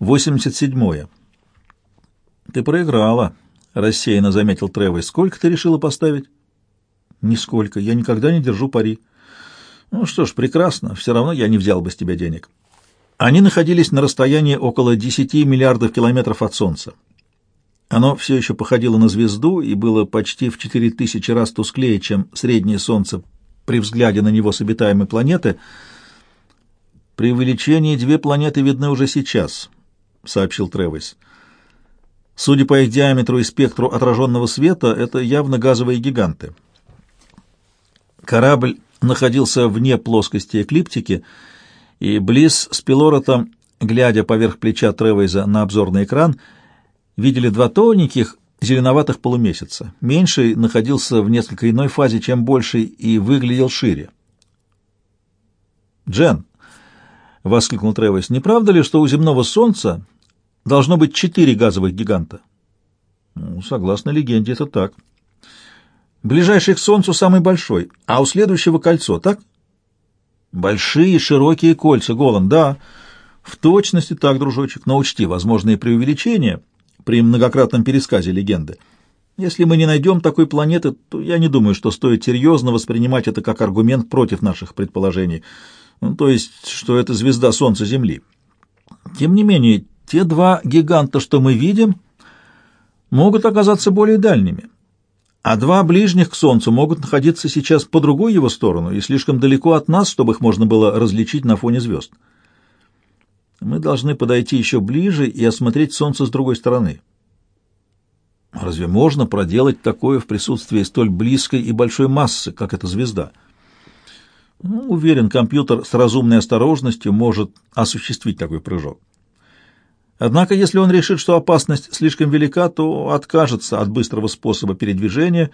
Восемьдесят седьмое. «Ты проиграла», — рассеянно заметил Тревой. «Сколько ты решила поставить?» «Нисколько. Я никогда не держу пари». «Ну что ж, прекрасно. Все равно я не взял бы с тебя денег». Они находились на расстоянии около 10 миллиардов километров от Солнца. Оно все еще походило на звезду и было почти в 4000 раз тусклее, чем среднее Солнце при взгляде на него с обитаемой планеты. «При увеличении две планеты видны уже сейчас», — сообщил Тревис. «Судя по их диаметру и спектру отраженного света, это явно газовые гиганты». Корабль находился вне плоскости эклиптики, и Близ с Пилоротом, глядя поверх плеча Тревейза на обзорный экран, видели два тоненьких зеленоватых полумесяца. Меньший находился в несколько иной фазе, чем больший, и выглядел шире. «Джен!» — воскликнул Тревейз. «Не правда ли, что у земного Солнца должно быть четыре газовых гиганта?» «Ну, согласно легенде, это так». «Ближайший к Солнцу самый большой, а у следующего кольцо, так?» Большие широкие кольца, Голан, да. В точности так, дружочек, но учти возможные преувеличения при многократном пересказе легенды. Если мы не найдем такой планеты, то я не думаю, что стоит серьезно воспринимать это как аргумент против наших предположений. Ну, то есть, что это звезда Солнца Земли. Тем не менее, те два гиганта, что мы видим, могут оказаться более дальними а два ближних к Солнцу могут находиться сейчас по другой его сторону и слишком далеко от нас, чтобы их можно было различить на фоне звезд. Мы должны подойти еще ближе и осмотреть Солнце с другой стороны. Разве можно проделать такое в присутствии столь близкой и большой массы, как эта звезда? Ну, уверен, компьютер с разумной осторожностью может осуществить такой прыжок. Однако, если он решит, что опасность слишком велика, то откажется от быстрого способа передвижения,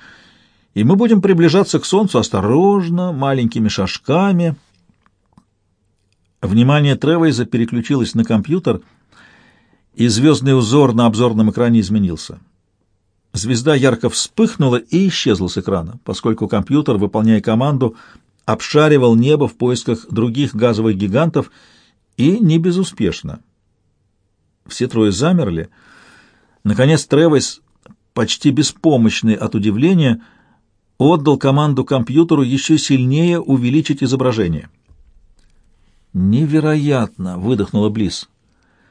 и мы будем приближаться к Солнцу осторожно, маленькими шажками. Внимание Тревейза переключилось на компьютер, и звездный узор на обзорном экране изменился. Звезда ярко вспыхнула и исчезла с экрана, поскольку компьютер, выполняя команду, обшаривал небо в поисках других газовых гигантов и не безуспешно. Все трое замерли. Наконец Тревис, почти беспомощный от удивления, отдал команду компьютеру еще сильнее увеличить изображение. «Невероятно!» — выдохнула Близ.